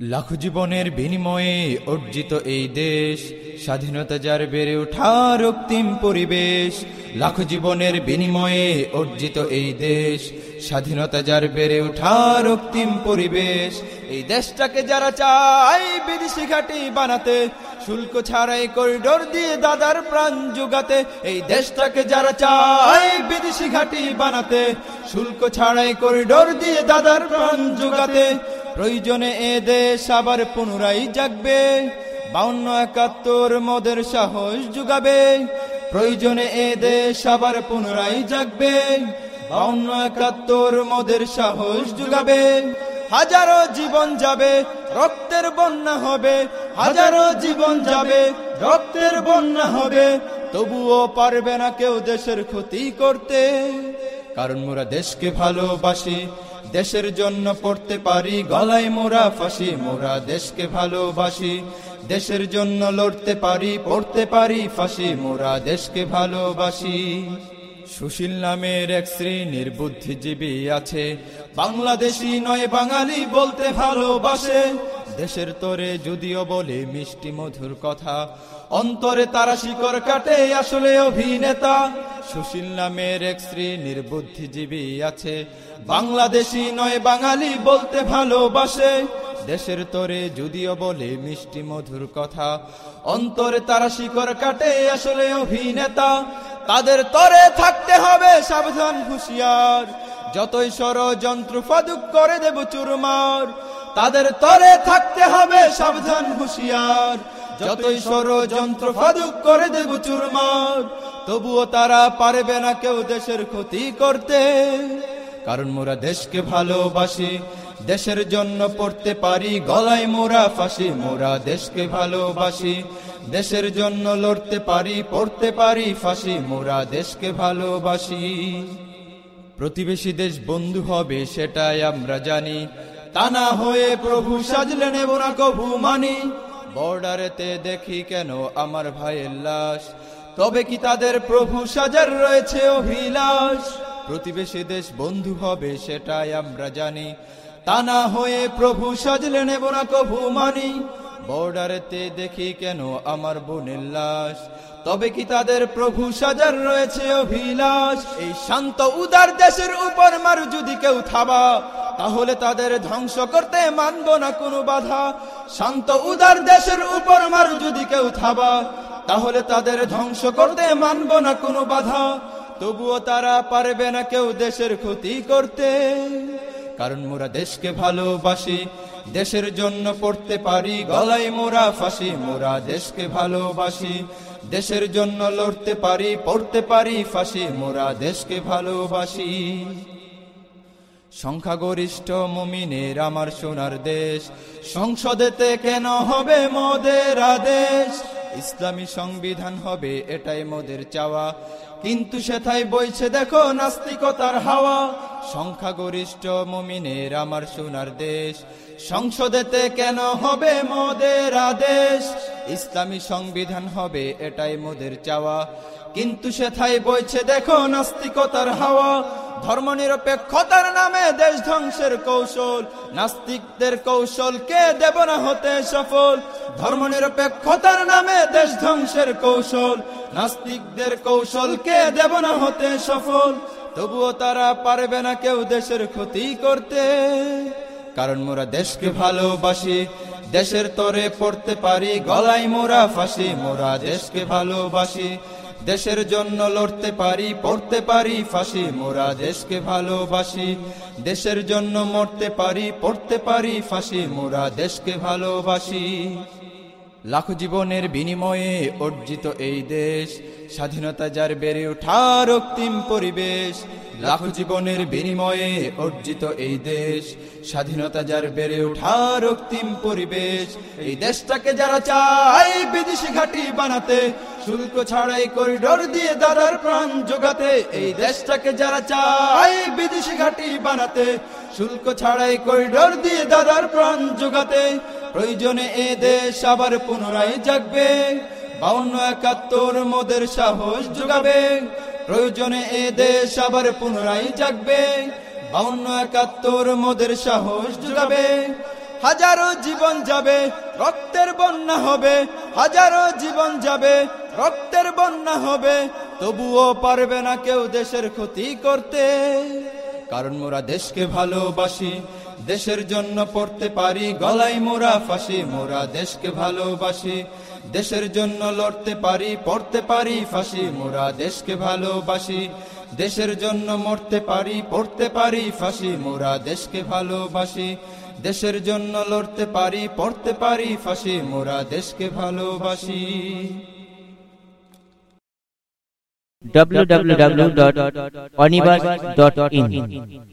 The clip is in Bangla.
লাখ জীবনের বিনিময়ে অর্জিত এই দেশ, স্বাধীনতা যার বেড়ে ওঠা রক্তিম পরিবেশ, লাখ জীবনের বিনিময়ে অর্জিত এই দেশ, স্বাধীনতা যার বেড়ে ওঠা রক্তিম পরিবেশ। এই দেশটাকে যারা চায় বিদেশি ঘাটি বানাতে, শুল্ক ছাড়াই করিডোর দিয়ে দাদার প্রাণ যোগাতে এই দেশটাকে যারা চায় বিদেশি ঘাটি বানাতে, শুল্ক ছাড়াই করিডোর দিয়ে দাদার প্রাণ জুগাতে প্রয়োজনে এ দেশ আবার পুনরায় জাগবে। বাউন্ন একাত্তর মদের সাহস যুগাবে। প্রয়োজনে এ দেশ আবার পুনরায় জাগবে। বাউন্ন একাত্তর মদের সাহস যুগাবে। হাজারো জীবন যাবে, রক্তের বন্যা হবে। হাজারো জীবন যাবে, রক্তের বন্যা হবে। তবুও পারবে না কেউ দেশের ক্ষতি করতে। কারণ মোরা দেশকে ভালোবাসি দেশের জন্য পড়তে পারি, গলায় মোরা ফাঁসি, মোরা দেশকে ভালোবাসি। দেশের জন্য লড়তে পারি, পড়তে পারি ফাঁসি, মোরা দেশকে ভালোবাসি। সুশীল নামের এক শ্রী নির্বুদ্ধিজীবী আছে। বাংলাদেশি নয়, বাঙালি বলতে ভালোবাসে। দেশের তরে যদিও বলে মিষ্টি মধুর কথা, অন্তরে তারা শিকড় কাটে আসলে অভিনেতা। সুশীল নামের এক শ্রেণির নির্বুদ্ধিজীবী আছে, বাংলাদেশি নয়, বাঙালি বলতে ভালোবাসে। দেশের তরে যদিও বলে মিষ্টি মধুর কথা, অন্তরে তারা শিকড় কাটে আসলে অভিনেতা। তাদের তরে থাকতে হবে সাবধান হুঁশিয়ার, যতই ষড়যন্ত্র ফাদুক করে দেব চুরমার। তাদের তরে থাকতে হবে সাবধান হুঁশিয়ার। যতই ষড়যন্ত্র ফাদুক করে দেব চুরমার, তবুও তারা পারবে না কেউ দেশের ক্ষতি করতে। কারণ মোরা দেশকে ভালোবাসি, দেশের জন্য পড়তে পারি, গলায় মোরা ফাঁসি, মোরা দেশকে ভালোবাসি। দেশের জন্য লড়তে পারি, পড়তে পারি ফাঁসি, মোরা দেশকে ভালোবাসি। প্রতিবেশী দেশ বন্ধু হবে, সেটাই আমরা জানি। তা না হয়ে প্রভু সাজলে নেব না কভু মানি বর্ডারেতে দেখি কেন আমার ভাইয়ের লাশ। তবে কি তাদের প্রভু সাজার রয়েছে অভিলাষ। প্রতিবেশী দেশ বন্ধু হবে সেটাই আমরা জানি। তা না হয়ে প্রভু সাজলে নেব না কভু মানি বর্ডারেতে দেখি কেন আমার বোনের লাশ। তবে কি তাদের প্রভু সাজার রয়েছে অভিলাষ। এই শান্ত উদার দেশের উপর মারু যদি কেউ থাবা তাহলে তাদের ধ্বংস করতে মানব না কোনো বাধা। শান্ত উদার দেশের উপর মারু যদি কেউ থাবা, তাহলে তাদের ধ্বংস করতে মানব না কোনো বাধা। তবুও তারা পারবে না কেউ দেশের ক্ষতি করতে। কারণ মোরা দেশকে ভালোবাসি, দেশের জন্য পড়তে পারি, গলায় মোরা ফাঁসি, মোরা দেশকে ভালোবাসি। দেশের জন্য লড়তে পারি, পড়তে পারি, ফাঁসি, মোরা দেশকে ভালোবাসি। সংখ্যাগরিষ্ঠ মুমিনের আমার সোনার দেশ। সংসদেতে কেন হবে মোদের আদেশ? ইসলামী সংবিধান হবে এটাই মোদের চাওয়া। কিন্তু সেথায় বইছে দেখো নাস্তিকতার হাওয়া। সংখ্যাগরিষ্ঠ মুমিনের আমার সোনার দেশ। সংসদেতে কেন হবে মোদের আদেশ? ইসলামী সংবিধান হবে এটাই মোদের চাওয়া। কিন্তু সেথায় বইছে দেখো নাস্তিকতার হাওয়া। ধর্ম নিরপেক্ষতার নামে দেশ ধ্বংসের কৌশল। নাস্তিকদের কৌশল কে দেব না হতে সফল? ধর্ম নিরপেক্ষতার নামে দেশ ধ্বংসের কৌশল। নাস্তিকদের কৌশল কে দেব না হতে সফল? তবুও তারা পারবে না কেউ দেশের ক্ষতি করতে। কারণ মোরা দেশকে ভালোবাসি, দেশের তরে পড়তে পারি, গলায় মোরা ফাঁসি, মোরা দেশকে ভালোবাসি। দেশের জন্য লড়তে পারি, পড়তে পারি, ফাঁসি, মোরা দেশকে ভালোবাসি। দেশের জন্য মরতে পারি, পড়তে পারি, ফাঁসি, মোরা দেশকে ভালোবাসি। লাখ জীবনের বিনিময়ে অর্জিত এই দেশ, স্বাধীনতা যার বেড়ে ওঠার অক্তিম পরিবেশ লাখ জীবনের বিনিময়ে অর্জিত এই দেশ, স্বাধীনতা যার বেড়ে ওঠার রক্তিম পরিবেশ, এই দেশটাকে যারা চায় বিদেশি ঘাটি বানাতে, শুল্ক ছাড়াই করিডোর দিয়ে দাদার প্রাণ জোগাতে, এই দেশটাকে যারা চায় বিদেশি ঘাটি বানাতে, শুল্ক ছাড়াই করিডোর দিয়ে দাদার প্রাণ জোগাতে, প্রয়োজনে এ দেশ আবার পুনরায় জাগবে, বাউন্ন একাত্তর মোদের সাহস যোগাবে প্রয়োজনে এ দেশ আবার পুনরায় জাগবে। বাউন্ন, একাত্তর, মোদের সাহস যোগাবে। হাজারো জীবন যাবে, রক্তের বন্যা হবে। হাজারো জীবন যাবে, রক্তের বন্যা হবে। তবুও পারবে না কেউ দেশের ক্ষতি করতে। কারণ মোরা দেশকে ভালোবাসি, দেশের জন্য পড়তে পারি, গলায় মোরা ফাঁসি। মোরা দেশকে ভালোবাসি দেশের জন্য লড়তে পারি, পড়তে পারি, ফাঁসি, মোরা দেশকে ভালোবাসি। দেশের জন্য মরতে পারি, পড়তে পারি, ফাঁসি, মোরা দেশকে ভালোবাসি। দেশের জন্য লড়তে পারি, পড়তে পারি, ফাঁসি, মোরা দেশকে ভালোবাসি। www.onibus.in